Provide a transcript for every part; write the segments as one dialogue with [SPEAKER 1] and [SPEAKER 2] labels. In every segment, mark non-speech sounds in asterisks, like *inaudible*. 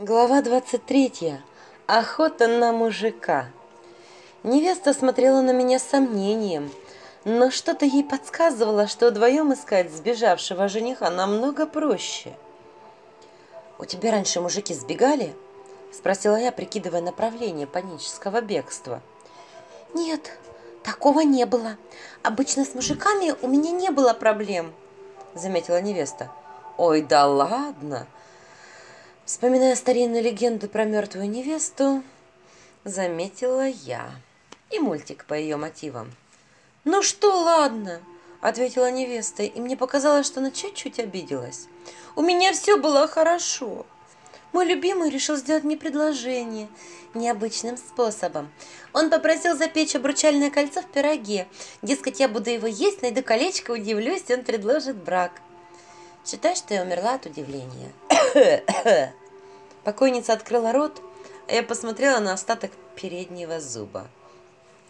[SPEAKER 1] Глава 23. Охота на мужика. Невеста смотрела на меня с сомнением, но что-то ей подсказывало, что вдвоем искать сбежавшего жениха намного проще. «У тебя раньше мужики сбегали?» – спросила я, прикидывая направление панического бегства.
[SPEAKER 2] «Нет, такого не было. Обычно с мужиками у меня не было проблем», – заметила невеста.
[SPEAKER 1] «Ой, да ладно!» Вспоминая старинную легенду про мертвую невесту, заметила я. И мультик по ее мотивам. «Ну что, ладно», — ответила невеста, и мне показалось, что она чуть-чуть обиделась. «У меня все было хорошо. Мой любимый решил сделать мне предложение необычным способом. Он попросил запечь обручальное кольцо в пироге. Дескать, я буду его есть, найду колечко, удивлюсь, и он предложит брак. Считай, что я умерла от удивления. Покойница открыла рот, а я посмотрела на остаток переднего зуба.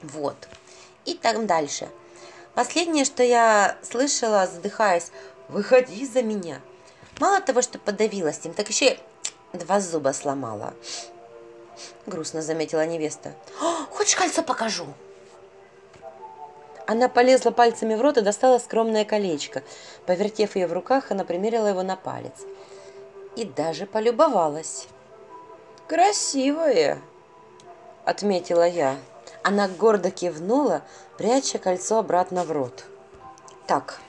[SPEAKER 1] Вот. И там дальше. Последнее, что я слышала, задыхаясь, «Выходи за меня!» Мало того, что подавилась им, так еще и два зуба сломала. Грустно заметила невеста.
[SPEAKER 2] «Хочешь кольцо покажу?»
[SPEAKER 1] Она полезла пальцами в рот и достала скромное колечко. Повертев ее в руках, она примерила его на палец. И даже полюбовалась. «Красивое!» — отметила я. Она гордо кивнула, пряча кольцо обратно в рот. «Так,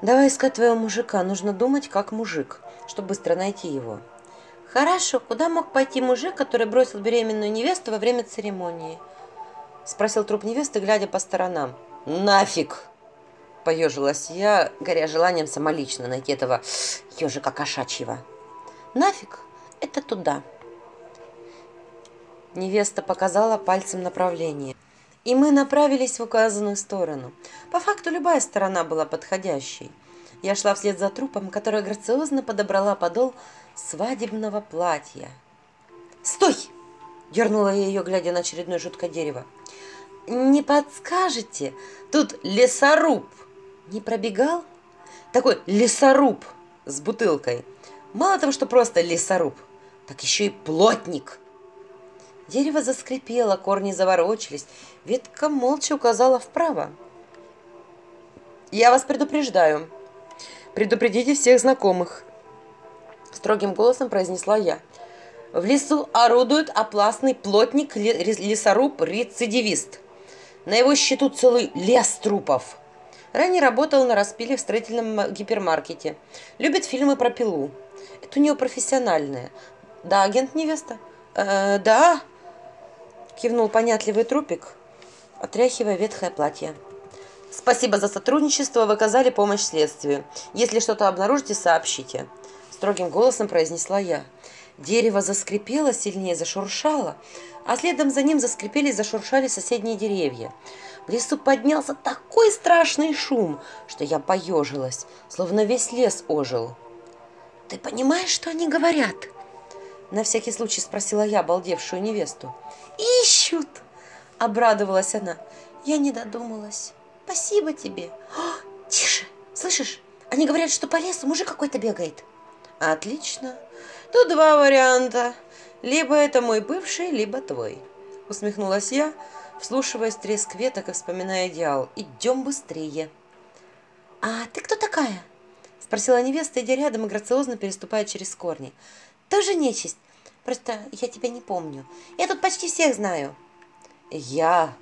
[SPEAKER 1] давай искать твоего мужика. Нужно думать, как мужик, чтобы быстро найти его». «Хорошо, куда мог пойти мужик, который бросил беременную невесту во время церемонии?» – спросил труп невесты, глядя по сторонам. «Нафиг!» – поежилась я, горя желанием самолично найти этого ежика кошачьего.
[SPEAKER 2] «Нафиг? Это туда!»
[SPEAKER 1] Невеста показала пальцем направление. И мы направились в указанную сторону. По факту любая сторона была подходящей. Я шла вслед за трупом, которая грациозно подобрала подол свадебного платья. «Стой!» – дернула я ее, глядя на очередное жуткое дерево. Не подскажете? Тут лесоруб. Не пробегал? Такой лесоруб с бутылкой. Мало того, что просто лесоруб, так еще и плотник. Дерево заскрипело, корни заворочились. Ветка молча указала вправо. «Я вас предупреждаю. Предупредите всех знакомых», — строгим голосом произнесла я. «В лесу орудует опластный плотник, лесоруб-рецидивист. На его счету целый лес трупов. Ранее работал на распиле в строительном гипермаркете. Любит фильмы про пилу. Это у нее профессиональное. Да, агент невеста? Э, да. Кивнул понятливый трупик, отряхивая ветхое платье. Спасибо за сотрудничество, вы оказали помощь следствию. Если что-то обнаружите, сообщите. Строгим голосом произнесла я. Дерево заскрипело, сильнее зашуршало, а следом за ним заскрипели и зашуршали соседние деревья. В лесу поднялся такой страшный шум, что я поежилась, словно весь лес ожил.
[SPEAKER 2] «Ты понимаешь, что они говорят?»
[SPEAKER 1] На всякий случай спросила я обалдевшую невесту. «Ищут!» – обрадовалась она.
[SPEAKER 2] «Я не додумалась. Спасибо тебе!» О, «Тише! Слышишь? Они говорят, что по лесу мужик какой-то бегает».
[SPEAKER 1] «Отлично!» Тут два варианта. Либо это мой бывший, либо твой. Усмехнулась я, вслушиваясь треск веток и вспоминая идеал. Идем быстрее.
[SPEAKER 2] А ты кто такая?
[SPEAKER 1] Спросила невеста, идя рядом и грациозно переступая через корни.
[SPEAKER 2] Тоже нечисть. Просто я тебя не помню. Я тут почти всех знаю.
[SPEAKER 1] Я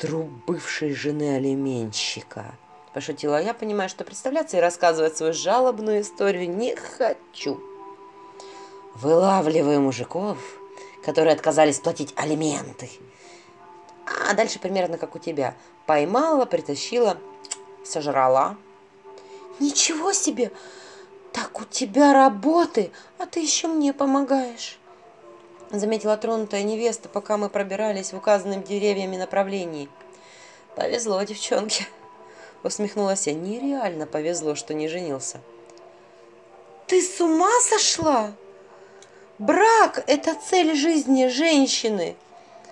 [SPEAKER 1] труп бывшей жены алименщика. Пошутила я, понимая, что представляться и рассказывать свою жалобную историю не хочу. Вылавливаю мужиков, которые отказались платить алименты. А дальше примерно как у тебя. Поймала, притащила, сожрала.
[SPEAKER 2] Ничего себе! Так у тебя работы, а ты еще мне помогаешь.
[SPEAKER 1] Заметила тронутая невеста, пока мы пробирались в указанном деревьями направлении. Повезло, девчонке. Усмехнулась я. Нереально повезло, что не женился.
[SPEAKER 2] Ты с ума сошла? Брак – это цель жизни женщины,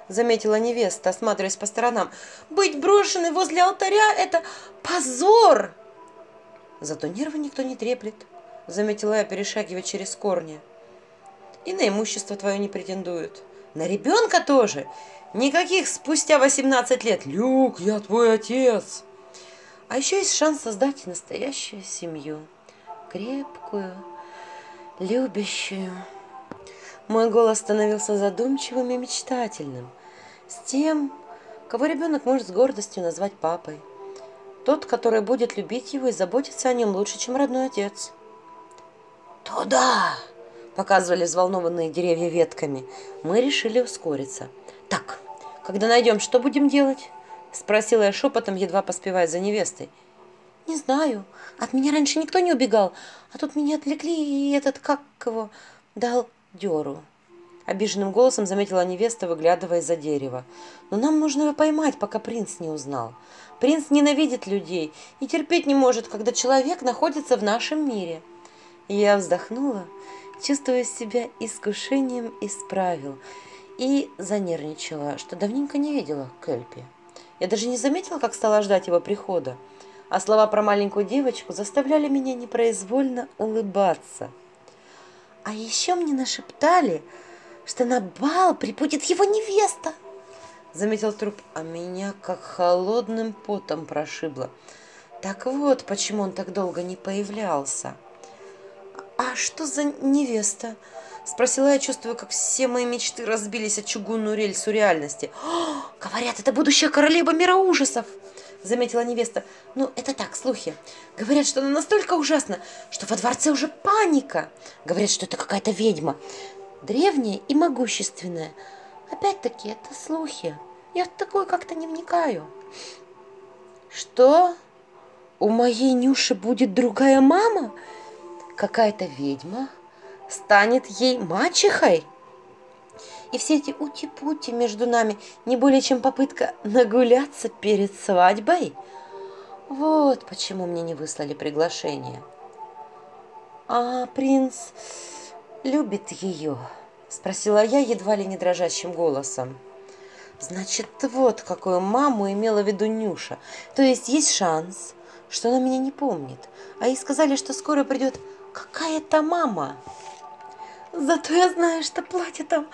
[SPEAKER 2] заметила невеста, осматриваясь по сторонам. Быть брошенной возле алтаря – это позор.
[SPEAKER 1] Зато нервы никто не треплет, заметила я, перешагивая через корни.
[SPEAKER 2] и на имущество твое не претендуют. На ребенка тоже. Никаких спустя 18 лет. Люк, я твой отец. А еще есть шанс создать настоящую семью. Крепкую, любящую. Мой голос становился задумчивым и мечтательным. С тем, кого ребенок может с гордостью назвать папой. Тот, который будет любить его и заботиться о нем лучше, чем родной отец. «Туда!» – показывали взволнованные деревья ветками. Мы решили ускориться. «Так, когда найдем, что будем делать?» – спросила я шепотом, едва поспевая за невестой. «Не знаю. От меня раньше никто не убегал, а тут меня отвлекли, и этот, как его, дал дёру». Обиженным голосом заметила невеста, выглядывая из-за дерева. «Но нам нужно его поймать, пока принц не узнал. Принц ненавидит людей и терпеть не может, когда человек находится в нашем мире». Я вздохнула, чувствуя себя искушением исправил, и занервничала, что давненько не видела Кельпи. Я даже не заметила, как стала ждать его прихода, а слова про маленькую девочку заставляли меня непроизвольно улыбаться. А еще мне нашептали, что на бал прибудет его невеста. Заметил труп, а меня как холодным потом прошибло. Так вот, почему он так долго не появлялся. «А что за невеста?» Спросила я, чувствуя, как все мои мечты разбились о чугунную рельсу реальности. «О, говорят, это будущая королева мира ужасов!» Заметила невеста. «Ну, это так, слухи. Говорят, что она настолько ужасна, что во дворце уже паника. Говорят, что это какая-то ведьма. Древняя и могущественная. Опять-таки, это слухи. Я в такое как-то не вникаю». «Что? У моей Нюши будет другая мама?» какая-то ведьма станет ей мачехой. И все эти ути-пути между нами не более чем попытка нагуляться перед свадьбой. Вот почему мне не выслали приглашение. А принц любит ее, спросила я едва ли не дрожащим голосом. Значит, вот какую маму имела в виду Нюша. То есть есть шанс, что она меня не помнит. А ей сказали, что скоро придет какая-то мама. Зато я знаю, что платье там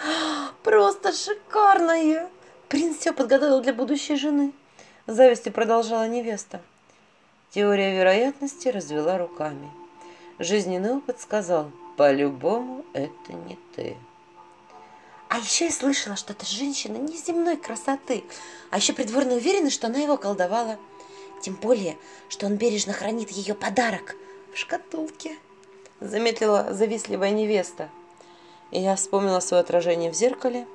[SPEAKER 2] просто шикарное. Принц все подготовил для будущей жены. Завистью продолжала невеста. Теория вероятности развела руками. Жизненный опыт сказал, по-любому это не ты. А еще я слышала, что эта женщина неземной красоты. А еще придворные уверены, что она его колдовала. Тем более, что он бережно хранит ее подарок в шкатулке заметила завистливая невеста. И я вспомнила свое отражение в зеркале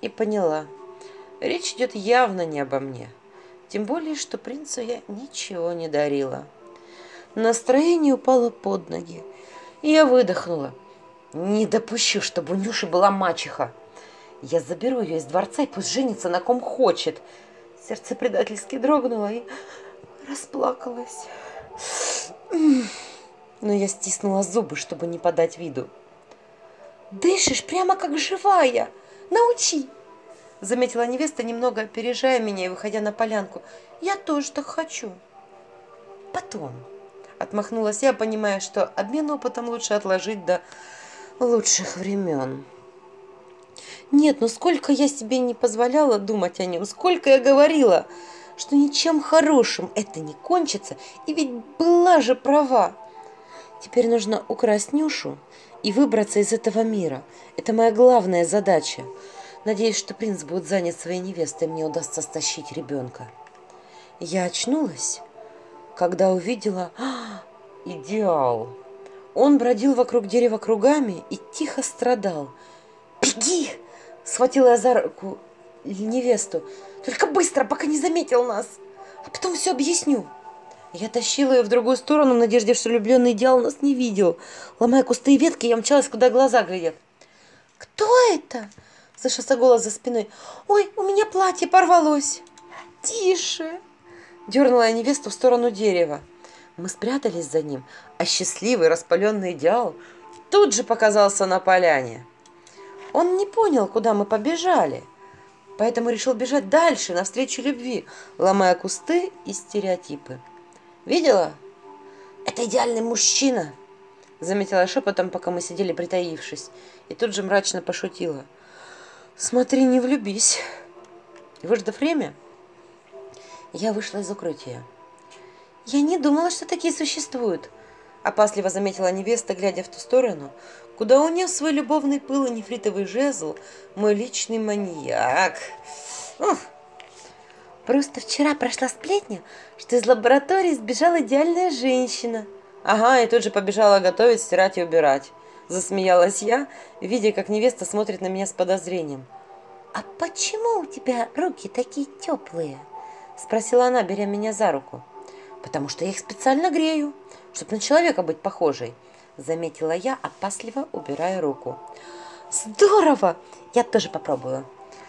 [SPEAKER 2] и поняла, речь идет явно не обо мне. Тем более, что принцу я ничего не дарила. Настроение упало под ноги, и я выдохнула. Не допущу, чтобы у Нюши была мачеха. Я заберу ее из дворца и пусть женится на ком хочет. Сердце предательски дрогнуло и расплакалось но я стиснула зубы, чтобы не подать виду. «Дышишь прямо как живая! Научи!» Заметила невеста, немного опережая меня и выходя на полянку. «Я тоже так хочу!» «Потом!» Отмахнулась я, понимая, что обмен опытом лучше отложить до лучших времен. Нет, ну сколько я себе не позволяла думать о нем, сколько я говорила, что ничем хорошим это не кончится, и ведь была же права. Теперь нужно украсть Нюшу и выбраться из этого мира. Это моя главная задача. Надеюсь, что принц будет занят своей невестой, и мне удастся стащить ребенка. Я очнулась, когда увидела а, идеал. Он бродил вокруг дерева кругами и тихо страдал. «Беги!» – схватила я за руку невесту. «Только быстро, пока не заметил нас, а потом все объясню». Я тащила ее в другую сторону в надежде, что влюбленный идеал нас не видел. Ломая кусты и ветки, я мчалась, куда глаза глядят. «Кто это?» – слышался голос за спиной. «Ой, у меня платье порвалось!» «Тише!» – дернула я невесту в сторону дерева. Мы спрятались за ним, а счастливый распаленный идеал тут же показался на поляне. Он не понял, куда мы побежали, поэтому решил бежать дальше, навстречу любви, ломая кусты и стереотипы. Видела? Это идеальный мужчина,
[SPEAKER 1] заметила шепотом, пока мы сидели притаившись, и тут же мрачно пошутила. Смотри, не влюбись. Выждав время, я вышла из укрытия. Я не думала, что такие существуют, опасливо заметила невеста, глядя в ту сторону, куда унес свой любовный пыл и нефритовый жезл мой личный маньяк. Ух. Просто вчера прошла сплетня, что из лаборатории сбежала идеальная женщина. Ага, и тут же побежала готовить, стирать и убирать. Засмеялась я, видя, как невеста смотрит на меня с подозрением. «А почему у тебя руки такие теплые?» Спросила она, беря меня за руку. «Потому что я их специально грею, чтобы на человека быть похожей», Заметила я, опасливо убирая руку. «Здорово! Я тоже попробую.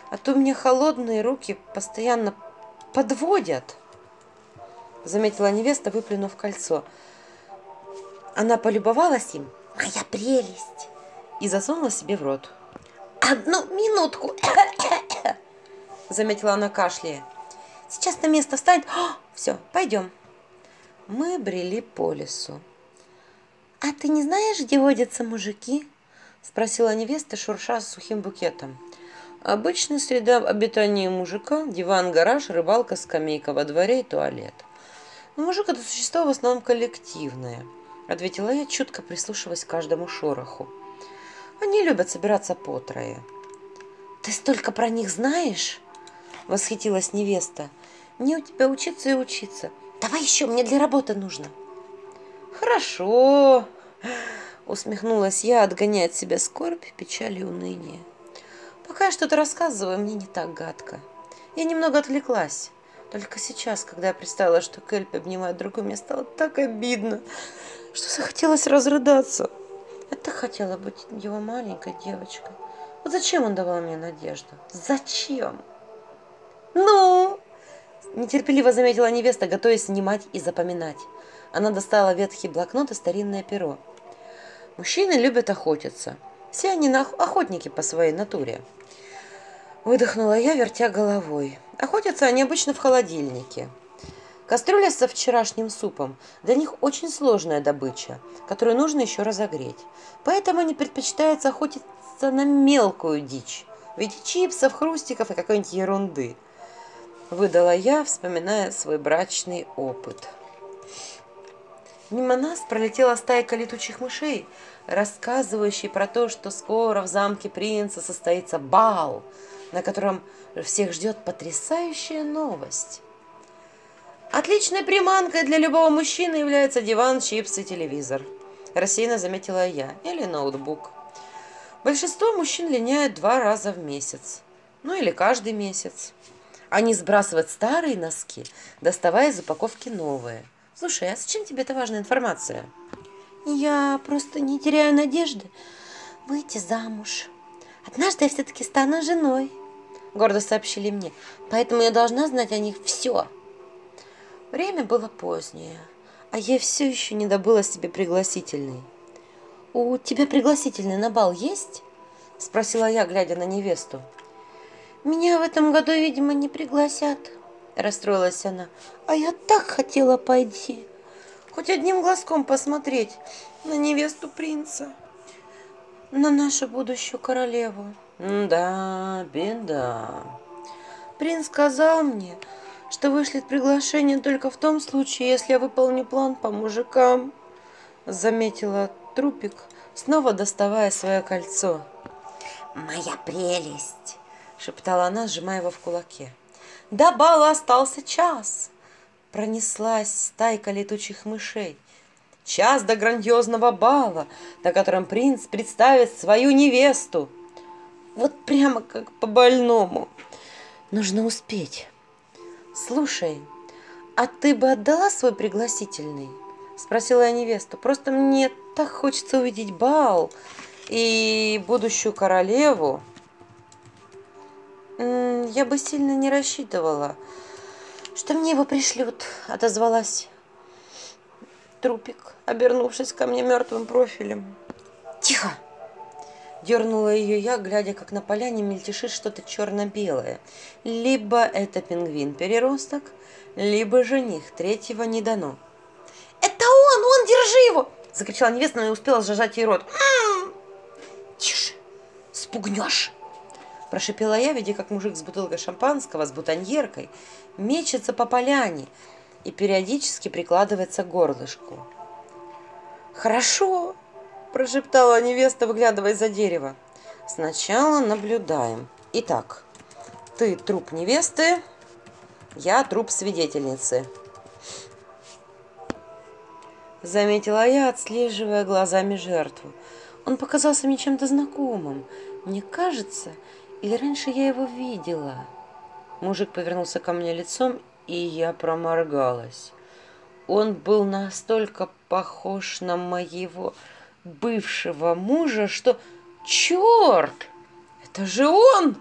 [SPEAKER 1] А то у меня холодные руки постоянно подводят!» Заметила невеста, выплюнув кольцо. Она полюбовалась им. «Моя прелесть!» И засунула себе в рот. «Одну минутку!» *coughs* Заметила она кашляя. «Сейчас на место встанет. О, все, пойдем!» Мы брели по лесу. «А ты не знаешь, где водятся мужики?» Спросила невеста, шурша с сухим букетом. Обычная среда обитания мужика – диван, гараж, рыбалка, скамейка во дворе и туалет. Но мужик – это существо в основном коллективное –— ответила я, чутко прислушиваясь к каждому шороху. «Они любят собираться по трое». «Ты столько про них знаешь?» — восхитилась невеста. «Мне у тебя учиться и учиться. Давай еще, мне для работы нужно». «Хорошо», — усмехнулась я, отгоняя от себя скорбь, печаль и уныние. «Пока я что-то рассказываю, мне не так гадко. Я немного отвлеклась». Только сейчас, когда я представила, что Кельп обнимает другую, мне стало так обидно что захотелось разрыдаться. Так хотела быть его маленькой девочкой. Вот зачем он давал мне надежду? Зачем? Ну, нетерпеливо заметила невеста, готовясь снимать и запоминать. Она достала ветхий блокнот и старинное перо. Мужчины любят охотиться. Все они охотники по своей натуре. Выдохнула я, вертя головой. Охотятся они обычно в холодильнике. Кастрюля со вчерашним супом для них очень сложная добыча, которую нужно еще разогреть. Поэтому они предпочитают охотиться на мелкую дичь в виде чипсов, хрустиков и какой-нибудь ерунды. Выдала я, вспоминая свой брачный опыт. Мимо нас пролетела стайка летучих мышей, рассказывающий про то, что скоро в замке принца состоится бал, на котором всех ждет потрясающая новость. Отличной приманкой для любого мужчины является диван, чипсы, телевизор. Рассеянно заметила я. Или ноутбук. Большинство мужчин линяют два раза в месяц. Ну или каждый месяц. Они сбрасывают старые носки, доставая из упаковки новые. Слушай, а зачем тебе эта важная информация? Я просто не теряю надежды выйти замуж. Однажды я все-таки стану женой, гордо сообщили мне. Поэтому я должна знать о них все. Время было позднее, а я все еще не добыла себе пригласительный. «У тебя пригласительный на бал есть?» – спросила я, глядя на невесту. «Меня в этом году, видимо, не пригласят», – расстроилась она. «А я так хотела пойти, хоть одним глазком посмотреть на невесту принца, на нашу будущую королеву». «Да, беда». Принц сказал мне, что вышлет приглашение только в том случае, если я выполню план по мужикам, заметила трупик, снова доставая свое кольцо. «Моя прелесть!» — шептала она, сжимая его в кулаке. «До бала остался час!» Пронеслась стайка летучих мышей. «Час до грандиозного бала, на котором принц представит свою невесту!» Вот прямо как по больному. Нужно успеть. «Слушай, а ты бы отдала свой пригласительный?» Спросила я невесту. «Просто мне так хочется увидеть бал и будущую королеву». «Я бы сильно не рассчитывала, что мне его пришлют», — отозвалась трупик, обернувшись ко мне мертвым профилем. «Тихо!» Дернула ее я, глядя, как на поляне мельтешит что-то черно-белое. Либо это пингвин-переросток, либо жених, третьего не дано. «Это он! Он! Держи его!»
[SPEAKER 2] Закричала невеста, но не успела зажать ей рот. «Тише, спугнешь!» Прошипела я, видя, как мужик с бутылкой шампанского, с бутоньеркой, мечется по поляне и периодически прикладывается к горлышку. «Хорошо!» – прошептала невеста, выглядывая за дерево. «Сначала наблюдаем. Итак, ты труп невесты, я труп свидетельницы». Заметила я, отслеживая глазами жертву. Он показался мне чем-то знакомым. Мне кажется, или раньше я его видела? Мужик повернулся ко мне лицом, и я проморгалась. Он был настолько похож на моего бывшего мужа, что... Черт! Это же он!